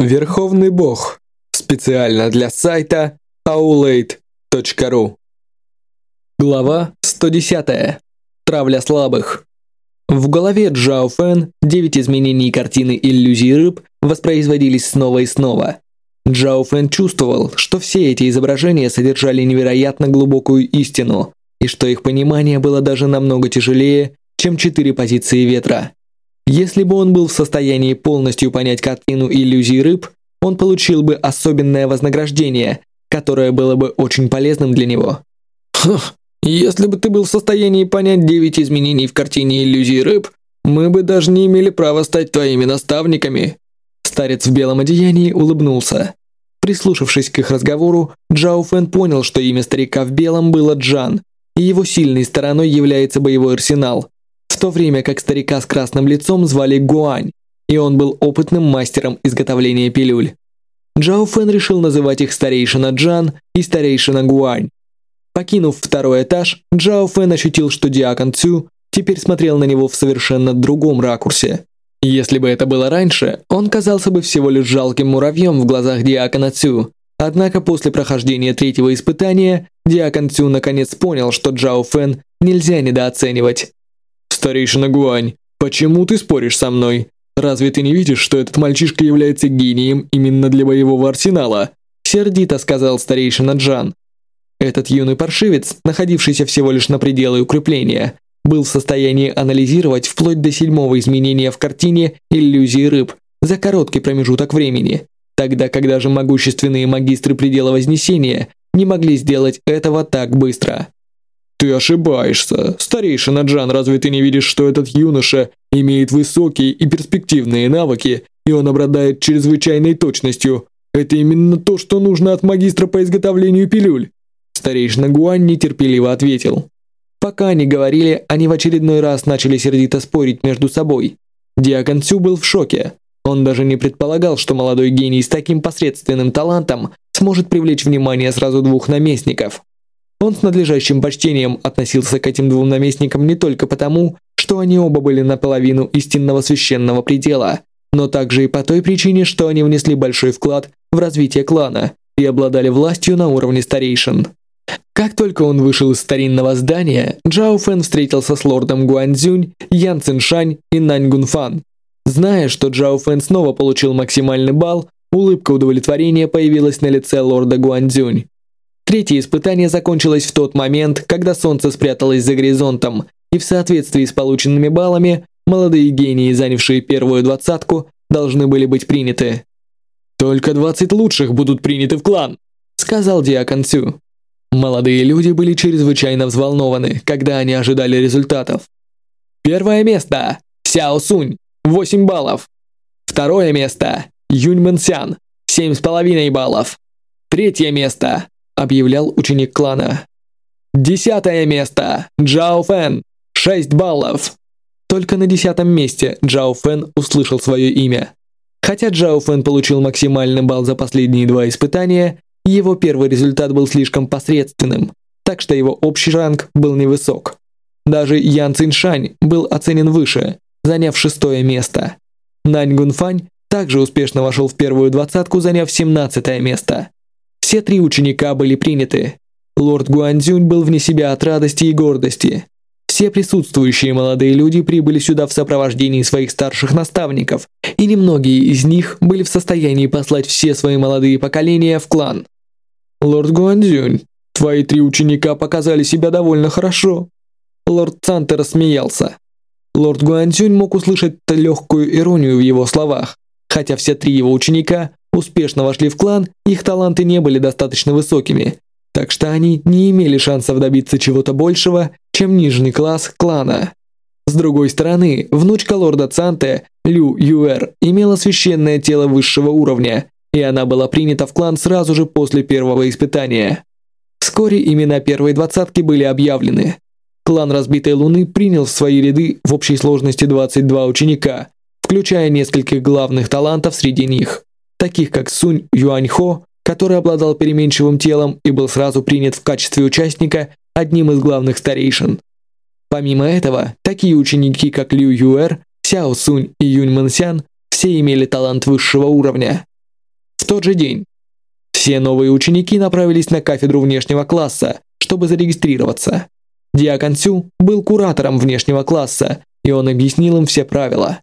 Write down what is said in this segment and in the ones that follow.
Верховный Бог. Специально для сайта aulade.ru. Глава 110. Травля слабых. В голове Джао Фэн девять изменений картины иллюзий рыб воспроизводились снова и снова. Джао Фэн чувствовал, что все эти изображения содержали невероятно глубокую истину, и что их понимание было даже намного тяжелее, чем четыре позиции ветра. Если бы он был в состоянии полностью понять картину иллюзий рыб, он получил бы особенное вознаграждение, которое было бы очень полезным для него. Хм, если бы ты был в состоянии понять девять изменений в картине иллюзий рыб, мы бы даже не имели права стать твоими наставниками. Старец в белом одеянии улыбнулся. Прислушавшись к их разговору, Джао Фэн понял, что имя старика в белом было Джан, и его сильной стороной является боевой арсенал, в то время как старика с красным лицом звали Гуань, и он был опытным мастером изготовления пилюль. Джао Фэн решил называть их старейшина Джан и старейшина Гуань. Покинув второй этаж, Джао Фэн ощутил, что Диакон Цю теперь смотрел на него в совершенно другом ракурсе. Если бы это было раньше, он казался бы всего лишь жалким муравьем в глазах Диакона Цю. Однако после прохождения третьего испытания, Диакон Цю наконец понял, что Джао Фэн нельзя недооценивать. «Старейшина Гуань, почему ты споришь со мной? Разве ты не видишь, что этот мальчишка является гением именно для боевого арсенала?» Сердито сказал старейшина Джан. Этот юный паршивец, находившийся всего лишь на пределе укрепления, был в состоянии анализировать вплоть до седьмого изменения в картине иллюзии рыб за короткий промежуток времени, тогда когда же могущественные магистры предела Вознесения не могли сделать этого так быстро. «Ты ошибаешься. Старейшина Джан, разве ты не видишь, что этот юноша имеет высокие и перспективные навыки, и он обладает чрезвычайной точностью? Это именно то, что нужно от магистра по изготовлению пилюль». Старейшина Гуань нетерпеливо ответил. Пока они говорили, они в очередной раз начали сердито спорить между собой. Диакон Цю был в шоке. Он даже не предполагал, что молодой гений с таким посредственным талантом сможет привлечь внимание сразу двух наместников. Он с надлежащим почтением относился к этим двум наместникам не только потому, что они оба были наполовину истинного священного предела, но также и по той причине, что они внесли большой вклад в развитие клана и обладали властью на уровне старейшин. Как только он вышел из старинного здания, Джао Фэн встретился с лордом Гуанзюнь, Ян Циншань и Нань Гунфан. Зная, что Джао Фэн снова получил максимальный балл, улыбка удовлетворения появилась на лице лорда Гуанзюнь. Третье испытание закончилось в тот момент, когда солнце спряталось за горизонтом, и в соответствии с полученными баллами, молодые гении, занявшие первую двадцатку, должны были быть приняты. «Только 20 лучших будут приняты в клан», — сказал Диакон Цю. Молодые люди были чрезвычайно взволнованы, когда они ожидали результатов. Первое место – Сяо Сунь, 8 баллов. Второе место – Юнь Мэнсян, 7,5 баллов. Третье место объявлял ученик клана. Десятое место. Джао Фэн. Шесть баллов. Только на десятом месте Джао Фэн услышал свое имя. Хотя Джао Фэн получил максимальный балл за последние два испытания, его первый результат был слишком посредственным, так что его общий ранг был невысок. Даже Ян Циншань был оценен выше, заняв шестое место. Нань Гунфань также успешно вошел в первую двадцатку, заняв семнадцатое место. Все три ученика были приняты. Лорд Гуанзюнь был вне себя от радости и гордости. Все присутствующие молодые люди прибыли сюда в сопровождении своих старших наставников, и немногие из них были в состоянии послать все свои молодые поколения в клан. «Лорд Гуанзюнь, твои три ученика показали себя довольно хорошо». Лорд Цанте рассмеялся. Лорд Гуанзюнь мог услышать легкую иронию в его словах, хотя все три его ученика успешно вошли в клан, их таланты не были достаточно высокими, так что они не имели шансов добиться чего-то большего, чем нижний класс клана. С другой стороны, внучка лорда Цанте, Лю Юэр, имела священное тело высшего уровня, и она была принята в клан сразу же после первого испытания. Вскоре имена первой двадцатки были объявлены. Клан Разбитой Луны принял в свои ряды в общей сложности 22 ученика, включая нескольких главных талантов среди них таких как Сунь Юаньхо, который обладал переменчивым телом и был сразу принят в качестве участника одним из главных старейшин. Помимо этого, такие ученики, как Лю Юэр, Сяо Сунь и Юнь Мэнсян все имели талант высшего уровня. В тот же день все новые ученики направились на кафедру внешнего класса, чтобы зарегистрироваться. Диакон Сю был куратором внешнего класса, и он объяснил им все правила.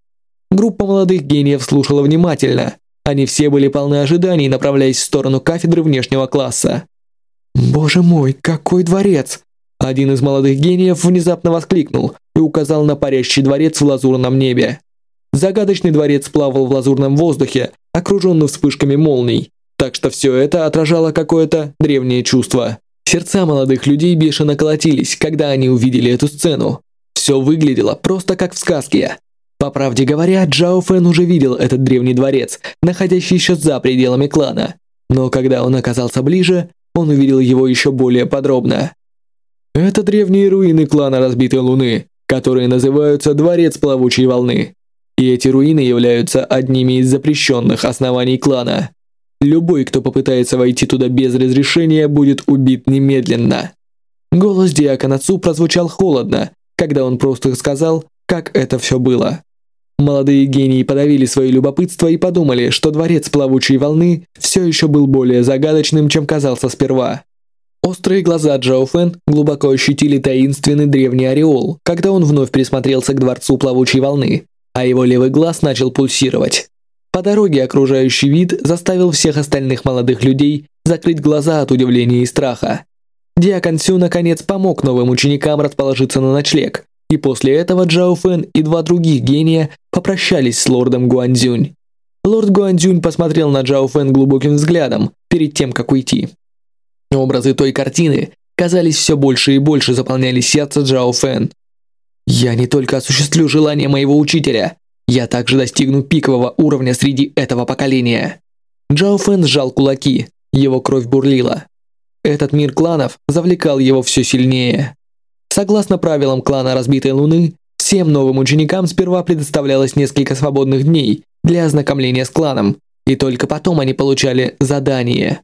Группа молодых гениев слушала внимательно. Они все были полны ожиданий, направляясь в сторону кафедры внешнего класса. «Боже мой, какой дворец!» Один из молодых гениев внезапно воскликнул и указал на парящий дворец в лазурном небе. Загадочный дворец плавал в лазурном воздухе, окруженный вспышками молний, так что все это отражало какое-то древнее чувство. Сердца молодых людей бешено колотились, когда они увидели эту сцену. Все выглядело просто как в сказке. По правде говоря, Джао Фэн уже видел этот древний дворец, находящийся за пределами клана. Но когда он оказался ближе, он увидел его еще более подробно. Это древние руины клана Разбитой Луны, которые называются Дворец Плавучей Волны. И эти руины являются одними из запрещенных оснований клана. Любой, кто попытается войти туда без разрешения, будет убит немедленно. Голос Диакона Цу прозвучал холодно, когда он просто сказал, как это все было. Молодые гении подавили свое любопытство и подумали, что дворец плавучей волны все еще был более загадочным, чем казался сперва. Острые глаза Джао Фэн глубоко ощутили таинственный древний ореол, когда он вновь присмотрелся к дворцу плавучей волны, а его левый глаз начал пульсировать. По дороге окружающий вид заставил всех остальных молодых людей закрыть глаза от удивления и страха. Диакон Сю наконец помог новым ученикам расположиться на ночлег, и после этого Джао Фэн и два других гения попрощались с лордом Гуанзюнь. Лорд Гуанзюнь посмотрел на Джао Фэн глубоким взглядом перед тем, как уйти. Образы той картины, казались, все больше и больше заполняли сердце Джао Фэн. «Я не только осуществлю желание моего учителя, я также достигну пикового уровня среди этого поколения». Джао Фэн сжал кулаки, его кровь бурлила. Этот мир кланов завлекал его все сильнее. Согласно правилам клана Разбитой Луны, всем новым ученикам сперва предоставлялось несколько свободных дней для ознакомления с кланом, и только потом они получали задание.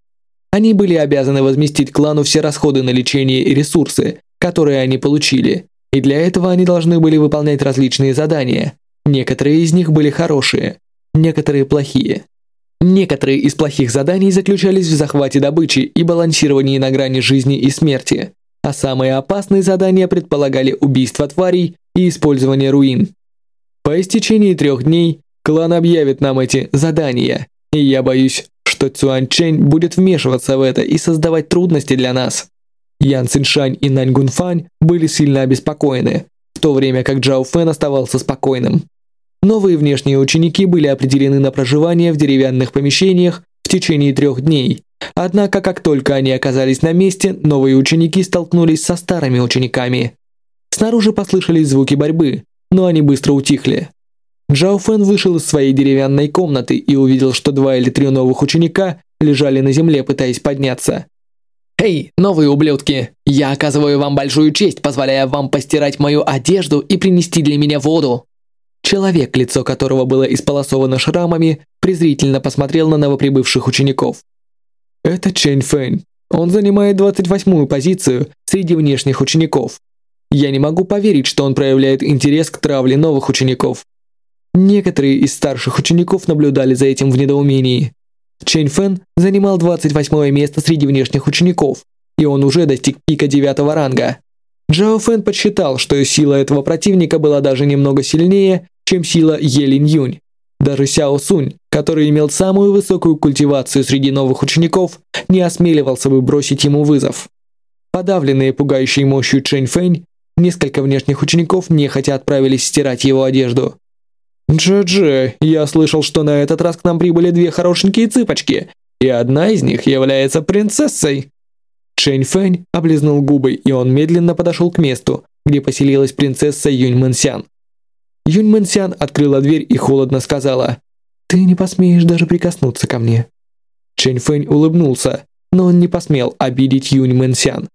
Они были обязаны возместить клану все расходы на лечение и ресурсы, которые они получили, и для этого они должны были выполнять различные задания. Некоторые из них были хорошие, некоторые плохие. Некоторые из плохих заданий заключались в захвате добычи и балансировании на грани жизни и смерти, а самые опасные задания предполагали убийство тварей и использование руин. По истечении трех дней клан объявит нам эти задания, и я боюсь, что Цюань Чэнь будет вмешиваться в это и создавать трудности для нас. Ян Циншань и Нань Гунфань были сильно обеспокоены, в то время как Джао Фэн оставался спокойным. Новые внешние ученики были определены на проживание в деревянных помещениях в течение трех дней. Однако, как только они оказались на месте, новые ученики столкнулись со старыми учениками. Снаружи послышались звуки борьбы, но они быстро утихли. Джао Фэн вышел из своей деревянной комнаты и увидел, что два или три новых ученика лежали на земле, пытаясь подняться. «Эй, новые ублюдки! Я оказываю вам большую честь, позволяя вам постирать мою одежду и принести для меня воду!» Человек, лицо которого было исполосовано шрамами, презрительно посмотрел на новоприбывших учеников. «Это Чэнь Фэнь. Он занимает 28-ю позицию среди внешних учеников. Я не могу поверить, что он проявляет интерес к травле новых учеников. Некоторые из старших учеников наблюдали за этим в недоумении. Чэнь Фэн занимал 28 место среди внешних учеников, и он уже достиг пика девятого ранга. Джао Фэн подсчитал, что сила этого противника была даже немного сильнее, чем сила Елин Юнь. Даже Сяо Сунь, который имел самую высокую культивацию среди новых учеников, не осмеливался бы бросить ему вызов. Подавленные пугающей мощью Чэнь Фэнь, несколько внешних учеников нехотя отправились стирать его одежду. «Дже-дже, я слышал, что на этот раз к нам прибыли две хорошенькие цыпочки, и одна из них является принцессой». Чэнь Фэнь облизнул губы, и он медленно подошел к месту, где поселилась принцесса Юнь Мэнсян. Юнь Мэнсян открыла дверь и холодно сказала, «Ты не посмеешь даже прикоснуться ко мне». Чэнь Фэнь улыбнулся, но он не посмел обидеть Юнь Мэнсян.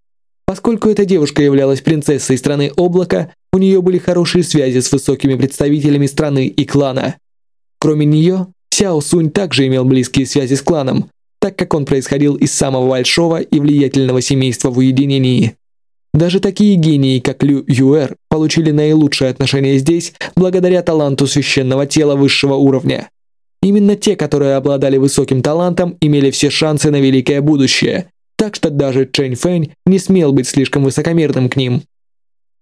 Поскольку эта девушка являлась принцессой страны облака, у нее были хорошие связи с высокими представителями страны и клана. Кроме нее, Сяо Сунь также имел близкие связи с кланом, так как он происходил из самого большого и влиятельного семейства в уединении. Даже такие гении, как Лю Юэр, получили наилучшее отношение здесь благодаря таланту священного тела высшего уровня. Именно те, которые обладали высоким талантом, имели все шансы на великое будущее, так что даже Чэнь Фэнь не смел быть слишком высокомерным к ним.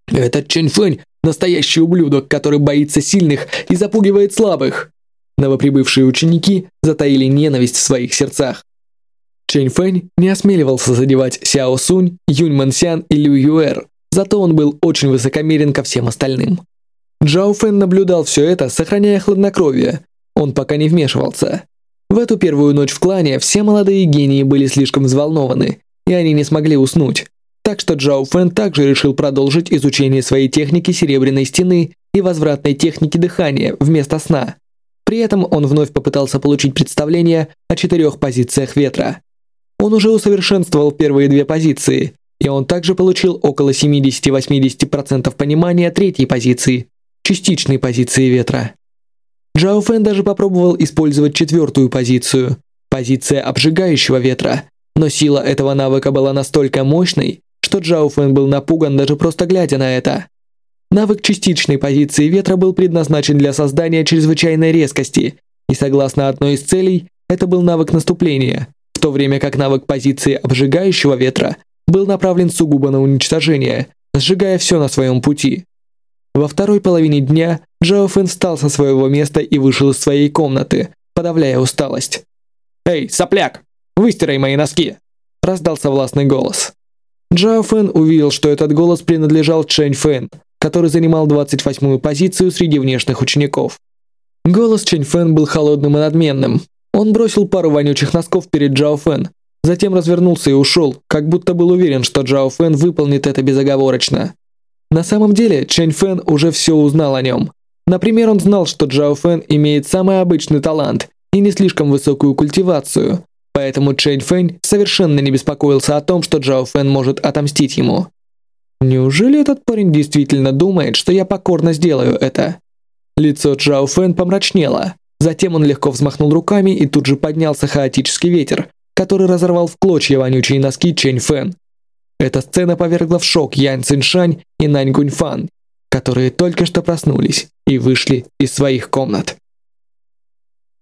Этот Чэнь Фэнь – настоящий ублюдок, который боится сильных и запугивает слабых. Новоприбывшие ученики затаили ненависть в своих сердцах. Чэнь Фэнь не осмеливался задевать Сяо Сунь, Юнь Мэнсян и Лю Юэр, зато он был очень высокомерен ко всем остальным. Джао Фэн наблюдал все это, сохраняя хладнокровие. Он пока не вмешивался. В эту первую ночь в клане все молодые гении были слишком взволнованы, и они не смогли уснуть. Так что Джао Фэн также решил продолжить изучение своей техники Серебряной Стены и возвратной техники дыхания вместо сна. При этом он вновь попытался получить представление о четырех позициях ветра. Он уже усовершенствовал первые две позиции, и он также получил около 70-80% понимания третьей позиции, частичной позиции ветра. Джао Фэн даже попробовал использовать четвертую позицию, позиция обжигающего ветра, но сила этого навыка была настолько мощной, что Джао Фэн был напуган даже просто глядя на это. Навык частичной позиции ветра был предназначен для создания чрезвычайной резкости, и согласно одной из целей, это был навык наступления, то время как навык позиции обжигающего ветра был направлен сугубо на уничтожение, сжигая все на своем пути. Во второй половине дня Джао Фэн встал со своего места и вышел из своей комнаты, подавляя усталость. «Эй, сопляк, выстирай мои носки!» – раздался властный голос. Джао Фэн увидел, что этот голос принадлежал Чэнь Фэн, который занимал 28-ю позицию среди внешних учеников. Голос Чэнь Фэн был холодным и надменным. Он бросил пару вонючих носков перед Джао Фэн, затем развернулся и ушел, как будто был уверен, что Джао Фэн выполнит это безоговорочно. На самом деле, Чэнь Фэн уже все узнал о нем. Например, он знал, что Джао Фэн имеет самый обычный талант и не слишком высокую культивацию, поэтому Чэнь Фэн совершенно не беспокоился о том, что Джао Фэн может отомстить ему. Неужели этот парень действительно думает, что я покорно сделаю это? Лицо Джао Фэн помрачнело. Затем он легко взмахнул руками и тут же поднялся хаотический ветер, который разорвал в клочья вонючие носки Чэнь Фэн. Эта сцена повергла в шок Янь Циншань и Нань Гуньфан, которые только что проснулись и вышли из своих комнат.